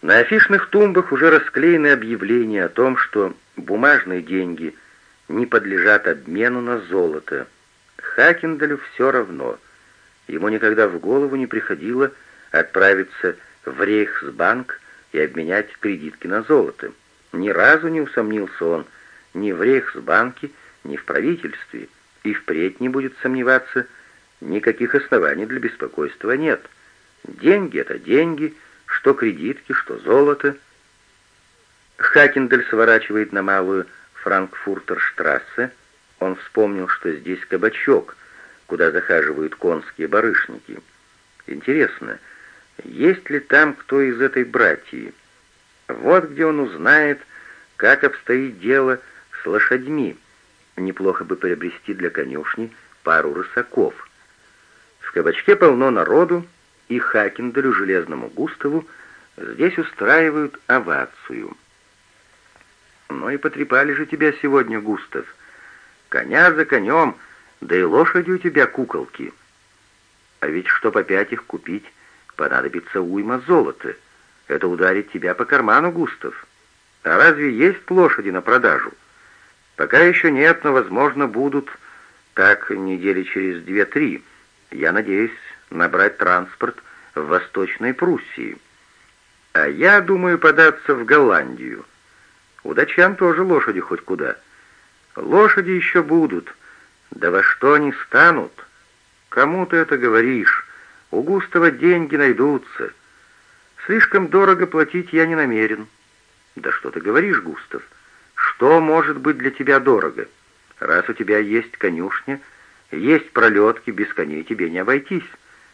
На афишных тумбах уже расклеены объявления о том, что бумажные деньги не подлежат обмену на золото. Хакендалю все равно. Ему никогда в голову не приходило отправиться в Рейхсбанк и обменять кредитки на золото. Ни разу не усомнился он ни в Рейхсбанке, ни в правительстве, и впредь не будет сомневаться, никаких оснований для беспокойства нет. Деньги — это деньги, что кредитки, что золото. Хакендель сворачивает на малую Франкфуртерштрассе. Он вспомнил, что здесь кабачок, куда захаживают конские барышники. Интересно, есть ли там кто из этой братьи? Вот где он узнает, как обстоит дело с лошадьми. Неплохо бы приобрести для конюшни пару рысаков. В кабачке полно народу, и Хакенделю, Железному Густаву, здесь устраивают овацию. «Ну и потрепали же тебя сегодня, Густав. Коня за конем, да и лошади у тебя куколки. А ведь чтоб опять их купить, понадобится уйма золота. Это ударит тебя по карману, Густав. А разве есть лошади на продажу? Пока еще нет, но, возможно, будут так недели через две-три. Я надеюсь набрать транспорт в Восточной Пруссии. А я думаю податься в Голландию. У датчан тоже лошади хоть куда. Лошади еще будут. Да во что они станут? Кому ты это говоришь? У Густава деньги найдутся. Слишком дорого платить я не намерен. Да что ты говоришь, Густав? Что может быть для тебя дорого? Раз у тебя есть конюшня, есть пролетки, без коней тебе не обойтись.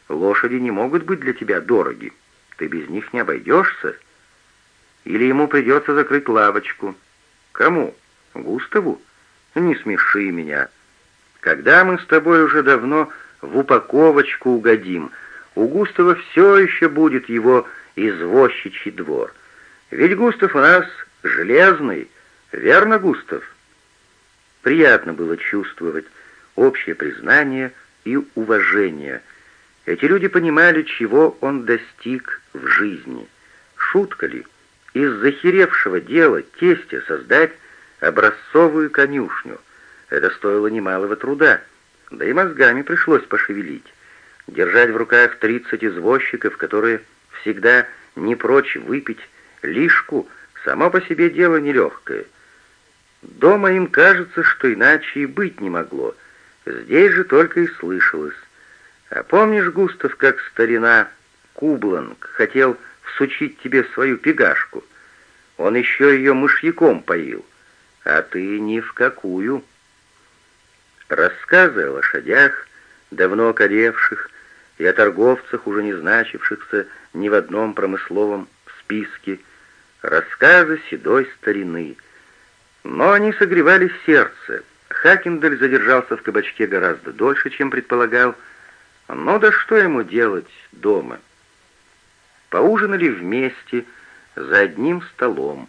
Лошади не могут быть для тебя дороги. Ты без них не обойдешься. Или ему придется закрыть лавочку. Кому? Густаву? Не смеши меня. Когда мы с тобой уже давно в упаковочку угодим, у Густава все еще будет его извозчичий двор. Ведь Густав у нас железный, верно, Густав? Приятно было чувствовать общее признание и уважение. Эти люди понимали, чего он достиг в жизни. Шутка ли? Из захеревшего дела тестя создать образцовую конюшню. Это стоило немалого труда, да и мозгами пришлось пошевелить держать в руках тридцать извозчиков, которые всегда не прочь выпить лишку, само по себе дело нелегкое. Дома им кажется, что иначе и быть не могло. Здесь же только и слышалось. А помнишь, Густав, как старина Кубланг хотел всучить тебе свою пегашку? Он еще ее мышьяком поил, а ты ни в какую. Рассказы о лошадях, давно окоревших, и о торговцах, уже не значившихся ни в одном промысловом списке, рассказы седой старины. Но они согревали сердце. Хакендель задержался в кабачке гораздо дольше, чем предполагал. Но да что ему делать дома? Поужинали вместе, за одним столом.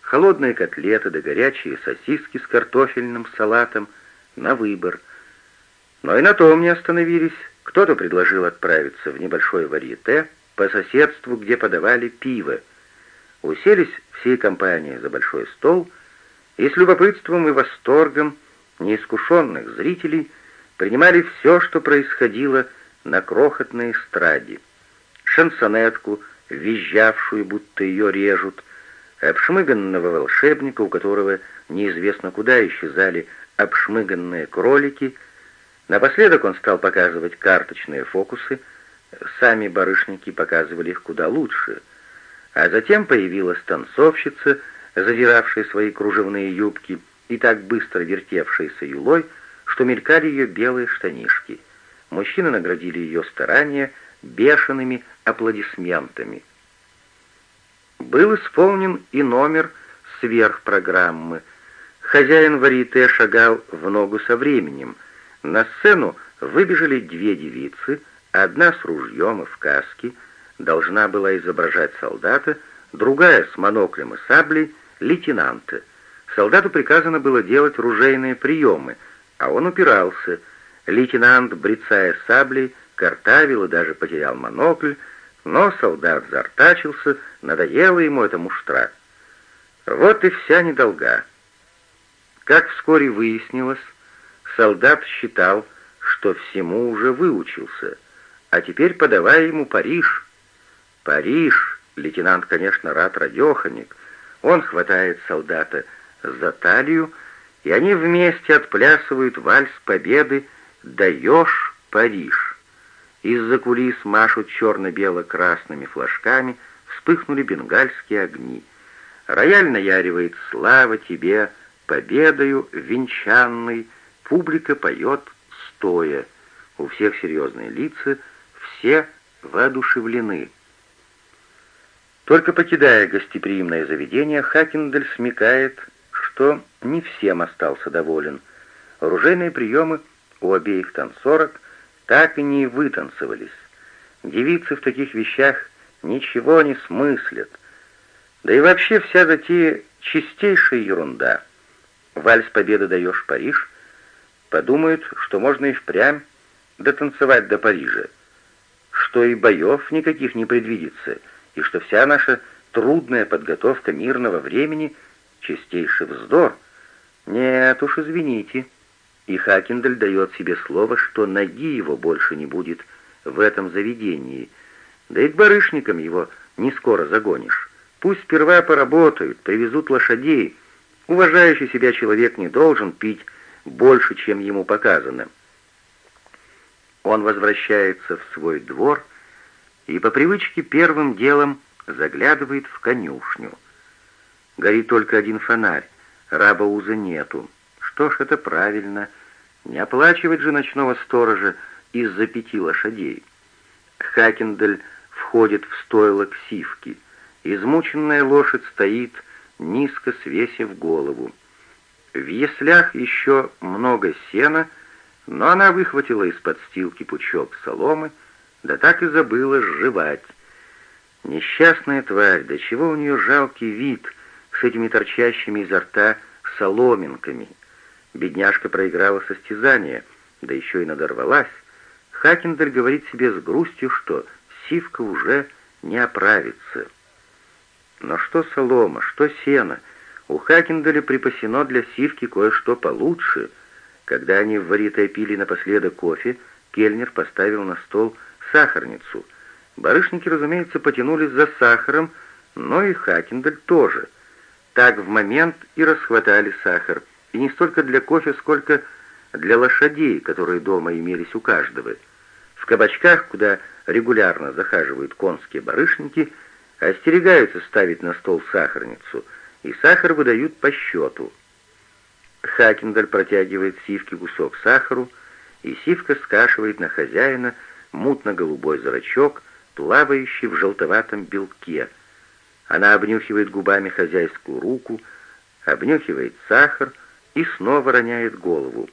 Холодные котлеты да горячие сосиски с картофельным салатом на выбор. Но и на том не остановились. Кто-то предложил отправиться в небольшое варьете по соседству, где подавали пиво. Уселись всей компанией за большой стол и с любопытством и восторгом неискушенных зрителей принимали все, что происходило на крохотной эстраде. Шансонетку, визжавшую, будто ее режут, обшмыганного волшебника, у которого неизвестно куда исчезали обшмыганные кролики — Напоследок он стал показывать карточные фокусы, сами барышники показывали их куда лучше, а затем появилась танцовщица, задиравшая свои кружевные юбки и так быстро вертевшаяся юлой, что мелькали ее белые штанишки. Мужчины наградили ее старания бешеными аплодисментами. Был исполнен и номер сверхпрограммы. Хозяин варите шагал в ногу со временем — на сцену выбежали две девицы, одна с ружьем и в каске, должна была изображать солдата, другая с моноклем и саблей — лейтенанта. Солдату приказано было делать ружейные приемы, а он упирался. Лейтенант, брецая саблей, картавил и даже потерял монокль, Но солдат зартачился, надоело ему эта муштра. Вот и вся недолга. Как вскоре выяснилось, солдат считал, что всему уже выучился, а теперь подавай ему Париж. Париж, лейтенант, конечно, рад радеханик, он хватает солдата за талию, и они вместе отплясывают вальс победы «Даешь Париж». Из-за кулис машут черно-бело-красными флажками, вспыхнули бенгальские огни. Рояль наяривает «Слава тебе, победою венчанной!» Публика поет стоя. У всех серьезные лица, все воодушевлены. Только покидая гостеприимное заведение, Хакендель смекает, что не всем остался доволен. Оружейные приемы у обеих танцорок так и не вытанцевались. Девицы в таких вещах ничего не смыслят. Да и вообще вся затея — чистейшая ерунда. Вальс победы даешь Париж, подумают, что можно и впрямь дотанцевать до Парижа, что и боев никаких не предвидится, и что вся наша трудная подготовка мирного времени — чистейший вздор. Нет уж, извините. И Хакендель дает себе слово, что ноги его больше не будет в этом заведении. Да и к барышникам его не скоро загонишь. Пусть сперва поработают, привезут лошадей. Уважающий себя человек не должен пить больше, чем ему показано. Он возвращается в свой двор и по привычке первым делом заглядывает в конюшню. Горит только один фонарь, раба Уза нету. Что ж, это правильно. Не оплачивать же ночного сторожа из-за пяти лошадей. Хакендель входит в стойло к сивке. Измученная лошадь стоит, низко свесив голову. В яслях еще много сена, но она выхватила из-под стилки пучок соломы, да так и забыла сживать. Несчастная тварь, до чего у нее жалкий вид с этими торчащими изо рта соломинками. Бедняжка проиграла состязание, да еще и надорвалась. Хакендель говорит себе с грустью, что сивка уже не оправится. Но что солома, что сено — у Хакенделя припасено для сивки кое-что получше. Когда они в Варите пили напоследок кофе, Кельнер поставил на стол сахарницу. Барышники, разумеется, потянулись за сахаром, но и Хакендель тоже. Так в момент и расхватали сахар, и не столько для кофе, сколько для лошадей, которые дома имелись у каждого. В кабачках, куда регулярно захаживают конские барышники, остерегаются ставить на стол сахарницу — и сахар выдают по счету. Хакендаль протягивает Сивке кусок сахару, и Сивка скашивает на хозяина мутно-голубой зрачок, плавающий в желтоватом белке. Она обнюхивает губами хозяйскую руку, обнюхивает сахар и снова роняет голову.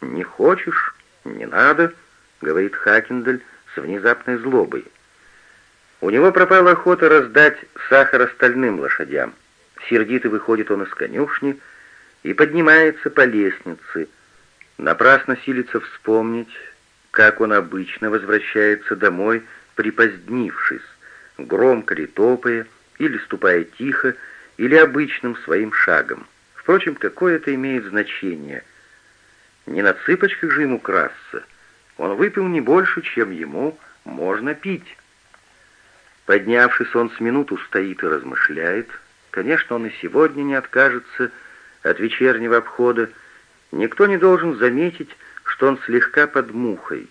«Не хочешь? Не надо», — говорит Хакендаль с внезапной злобой. У него пропала охота раздать сахар остальным лошадям. Сердито выходит он из конюшни и поднимается по лестнице. Напрасно силится вспомнить, как он обычно возвращается домой, припозднившись, громко ли топая, или ступая тихо, или обычным своим шагом. Впрочем, какое это имеет значение? Не на цыпочках же ему красться. Он выпил не больше, чем ему можно пить. Поднявшись, он с минуту стоит и размышляет, Конечно, он и сегодня не откажется от вечернего обхода. Никто не должен заметить, что он слегка под мухой.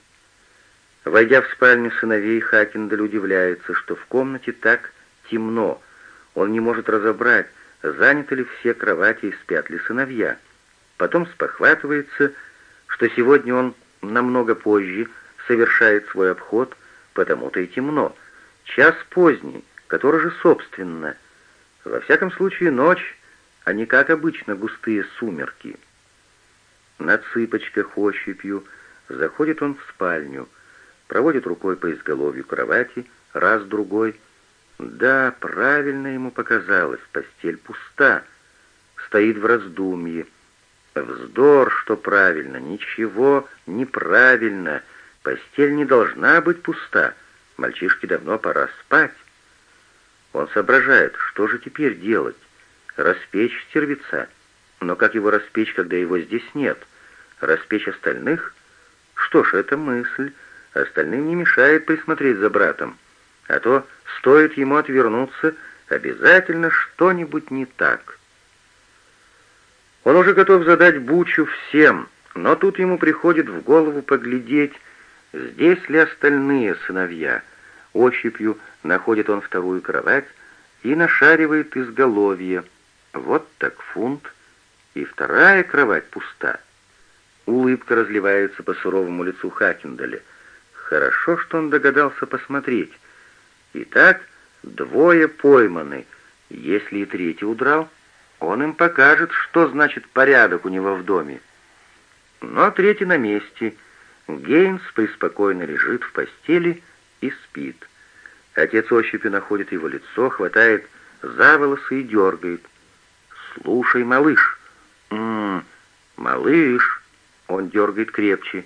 Войдя в спальню сыновей, Хакендель удивляется, что в комнате так темно. Он не может разобрать, заняты ли все кровати и спят ли сыновья. Потом спохватывается, что сегодня он намного позже совершает свой обход, потому-то и темно. Час поздний, который же, собственно, — во всяком случае, ночь, а не как обычно густые сумерки. На цыпочках ощупью заходит он в спальню, проводит рукой по изголовью кровати, раз-другой. Да, правильно ему показалось, постель пуста, стоит в раздумье. Вздор, что правильно, ничего неправильно, постель не должна быть пуста. Мальчишке давно пора спать. Он соображает, что же теперь делать? Распечь стервеца. Но как его распечь, когда его здесь нет? Распечь остальных? Что ж, это мысль. Остальным не мешает присмотреть за братом. А то стоит ему отвернуться, обязательно что-нибудь не так. Он уже готов задать бучу всем, но тут ему приходит в голову поглядеть, здесь ли остальные сыновья. Ощупью находит он вторую кровать и нашаривает изголовье. Вот так фунт, и вторая кровать пуста. Улыбка разливается по суровому лицу Хакендаля. Хорошо, что он догадался посмотреть. Итак, двое пойманы. Если и третий удрал, он им покажет, что значит порядок у него в доме. Но третий на месте. Гейнс преспокойно лежит в постели и спит. Отец ощупью находит его лицо, хватает за волосы и дергает. «Слушай, малыш!» «М «М-м, -м, «Малыш!» Он дергает крепче.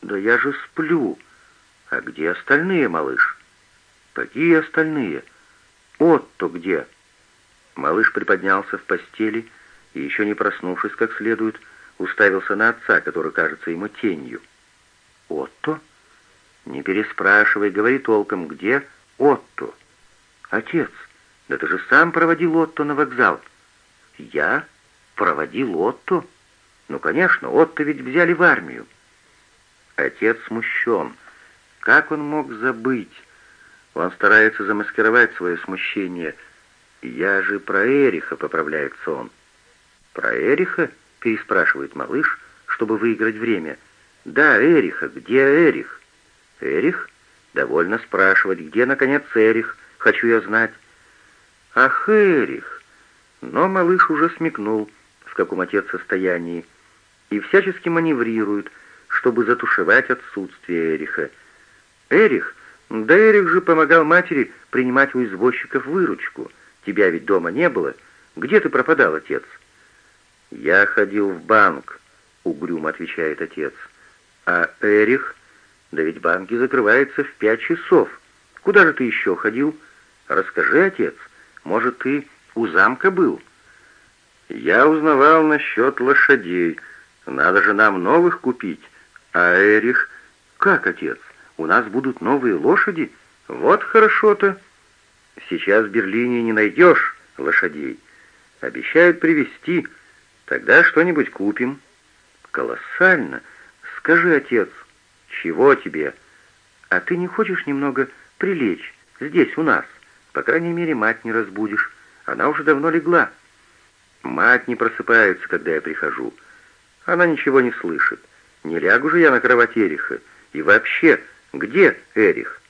«Да я же сплю!» «А где остальные, малыш?» «Какие остальные?» «Отто где?» Малыш приподнялся в постели и, еще не проснувшись как следует, уставился на отца, который кажется ему тенью. «Отто?» «Не переспрашивай, говори толком, где Отто?» «Отец, да ты же сам проводил Отто на вокзал». «Я? Проводил Отто?» «Ну, конечно, Отто ведь взяли в армию». Отец смущен. Как он мог забыть? Он старается замаскировать свое смущение. «Я же про Эриха», — поправляется он. «Про Эриха?» — переспрашивает малыш, чтобы выиграть время. «Да, Эриха. Где Эрих?» «Эрих? Довольно спрашивать. Где, наконец, Эрих? Хочу я знать». «Ах, Эрих!» Но малыш уже смекнул, в каком отец состоянии, и всячески маневрирует, чтобы затушевать отсутствие Эриха. «Эрих? Эрих же помогал матери принимать у извозчиков выручку. Тебя ведь дома не было. Где ты пропадал, отец?» «Я ходил в банк», — угрюмо отвечает отец. «А Эрих? Да ведь банки закрываются в пять часов. Куда же ты еще ходил? Расскажи, отец, может, ты у замка был?» «Я узнавал насчет лошадей. Надо же нам новых купить. А Эрих...» «Как, отец? У нас будут новые лошади? Вот хорошо-то!» «Сейчас в Берлине не найдешь лошадей. Обещают привезти. Тогда что-нибудь купим». «Колоссально! Скажи, отец, чего тебе? А ты не хочешь немного прилечь здесь, у нас? По крайней мере, мать не разбудишь. Она уже давно легла». «Мать не просыпается, когда я прихожу. Она ничего не слышит. Не лягу же я на кровать Эриха. И вообще, где Эрих?»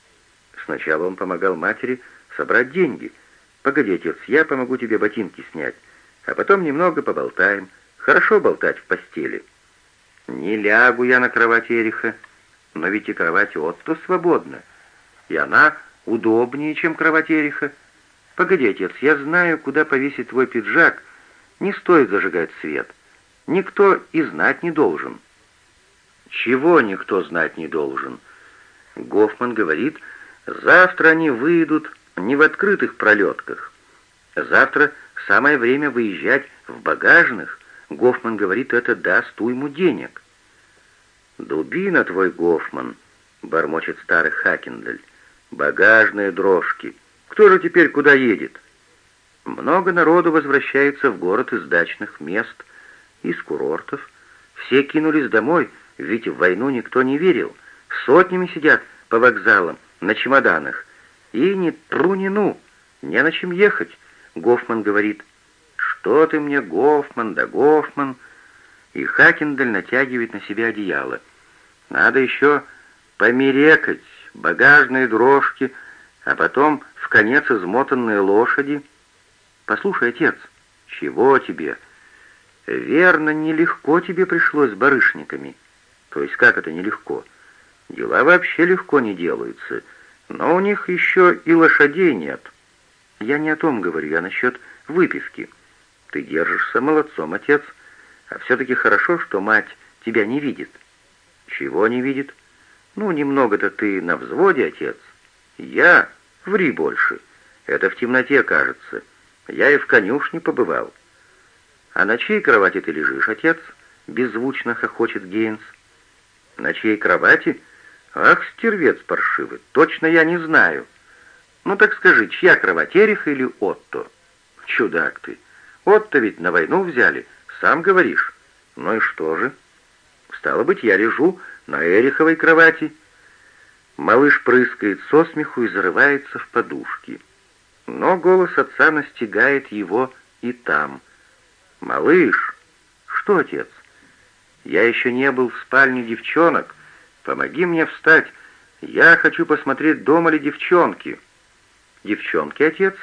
Сначала он помогал матери собрать деньги. «Погоди, отец, я помогу тебе ботинки снять, а потом немного поболтаем. Хорошо болтать в постели». «Не лягу я на кровать Эриха, но ведь и кровать Отто свободна, и она удобнее, чем кровать Эриха. Погоди, отец, я знаю, куда повесить твой пиджак. Не стоит зажигать свет. Никто и знать не должен». «Чего никто знать не должен?» Гофман говорит, завтра они выйдут не в открытых пролетках. Завтра самое время выезжать в багажных. Гофман говорит, это даст уйму денег. «Дубина твой, Гофман», — бормочет старый Хакендаль. «Багажные дрожки. Кто же теперь куда едет?» Много народу возвращается в город из дачных мест, из курортов. Все кинулись домой, ведь в войну никто не верил. Сотнями сидят по вокзалам, на чемоданах. И ни тру, ни ну, не на чем ехать. Гофман говорит, «Что ты мне, Гофман, да Гофман?» И Хакендаль натягивает на себя одеяло. Надо еще померекать багажные дрожки, а потом в конец измотанные лошади. «Послушай, отец, чего тебе?» «Верно, нелегко тебе пришлось с барышниками». «То есть как это нелегко?» «Дела вообще легко не делаются». Но у них еще и лошадей нет. Я не о том говорю, я насчет выпивки. Ты держишься молодцом, отец. А все-таки хорошо, что мать тебя не видит. Чего не видит? Ну, немного-то ты на взводе, отец. «Я? Ври больше. Это в темноте кажется. Я и в конюшне побывал». «А на чьей кровати ты лежишь, отец?» — беззвучно хохочет Гейнс. «На чьей кровати? Ах, стервец паршивый, точно я не знаю. Ну так скажи, чья кровать, Эриха или Отто?» «Чудак ты. Отто ведь на войну взяли, сам говоришь. Ну и что же?» «Стало быть, я лежу на Эриховой кровати». Малыш прыскает со смеху и зарывается в подушки. Но голос отца настигает его и там. «Малыш!» «Что, отец?» «Я еще не был в спальне девчонок. Помоги мне встать. Я хочу посмотреть, дома ли девчонки». «Девчонки, отец?»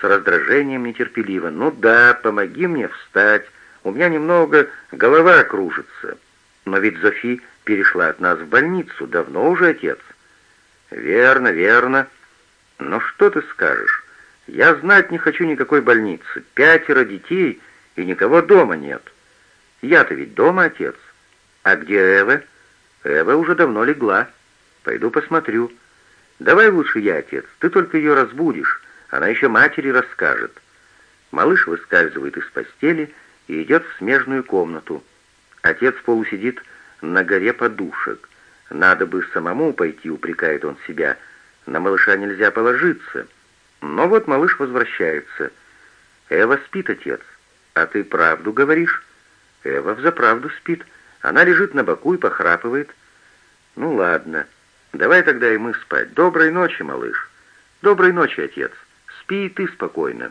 С раздражением нетерпеливо. «Ну да, помоги мне встать. У меня немного голова кружится. Но ведь Зофи перешла от нас в больницу. Давно уже, отец?» «Верно, верно. Но что ты скажешь? Я знать не хочу никакой больницы. Пятеро детей, и никого дома нет. Я-то ведь дома, отец. А где Эва? Эва уже давно легла. Пойду посмотрю. Давай лучше я, отец. Ты только ее разбудишь. Она еще матери расскажет». Малыш выскальзывает из постели и идет в смежную комнату. Отец полусидит на горе подушек. Надо бы самому пойти, упрекает он себя. На малыша нельзя положиться. Но вот малыш возвращается. Эва спит, отец. А ты правду говоришь? Эва взаправду спит. Она лежит на боку и похрапывает. Ну ладно, давай тогда и мы спать. Доброй ночи, малыш. Доброй ночи, отец. Спи и ты спокойно.